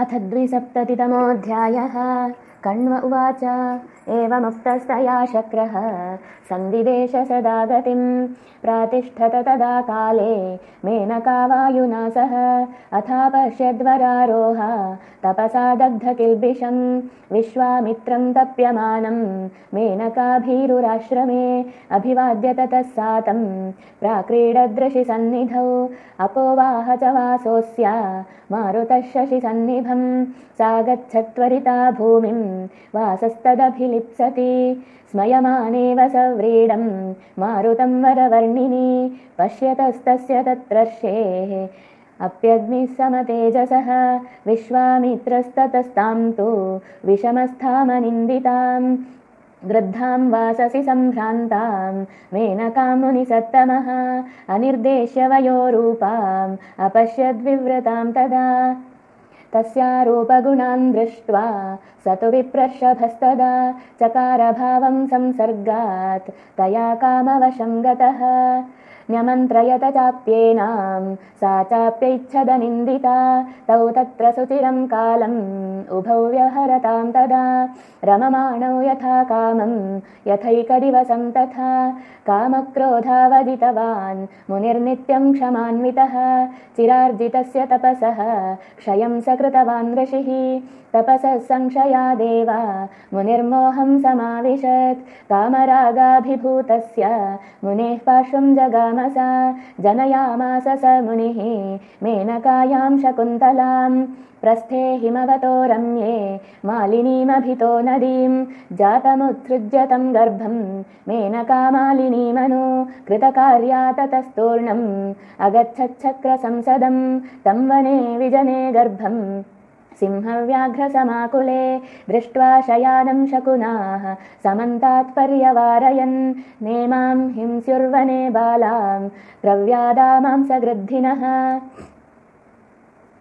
अथ द्विसप्ततितमोऽध्यायः कण्व उवाच। एवमुक्तस्तया शक्रः। सन्दिदेश सदा गतिं प्रातिष्ठत तदा काले। मेनका वायुना सह। अथा पश्यद्वरारोह तपसा दग्धकिल्बिषं विश्वामित्रं तप्यमानं मेनकाभीरुराश्रमे अभिवाद्य ततः सातं प्राक्रीडदृशिसन्निधौ अपोवाह च वासोऽस्य। मारुतः शशिसन्निभं सा गच्छत्वरिता भूमिं वासस्तदभिलिप्सति। स्मयमानेव सव्रीडं मारुतं वरवर्णिनि पश्यतस्तस्य तत्रर्षेः। अप्यग्निः समतेजसः विश्वामित्रस्ततस्तां तु विषमस्थामनिन्दितां। वृद्धां वाससि सम्भ्रान्तां मेनकां मुनिसत्तमः। अनिर्देश्य वयोरूपाम् अपश्यद्विव्रतां तदा तस्यारूपगुणान् दृष्ट्वा स तु विप्रर्षभस्तदा चकारभावं संसर्गात् तया कामवशं गतः न्यमन्त्रयत चाप्येनां सा चाप्यैच्छदनिन्दिता। तौ तत्र सुचिरं कालम् उभौ व्यहरतां तदा। रममाणौ यथा कामं यथैकदिवसं तथा। कामक्रोधावदितवान् मुनिर्नित्यं क्षमान्वितः। चिरार्जितस्य तपसः क्षयं कृतवान् ऋषिः। तपसः संशयादेव मुनिर्मोहं समाविशत्। कामरागाभिभूतस्य मुनेः पार्श्वं जगामसा जनयामास स मुनिः मेनकायां शकुन्तलां प्रस्थे हिमवतो रम्ये मालिनीमभितो नदीं जातमुत्सृज्य तं गर्भं मेनका मालिनीमनु कृतकार्या ततस्तूर्णम् अगच्छच्छक्रसंसदं तं वने विजने गर्भम् सिंहव्याघ्रसमाकुले दृष्ट्वा शयानं शकुनाः समन्तात्पर्यवारयन्। नेमां हिंस्युर्वने बालां प्रव्यादामांसगृद्धिनः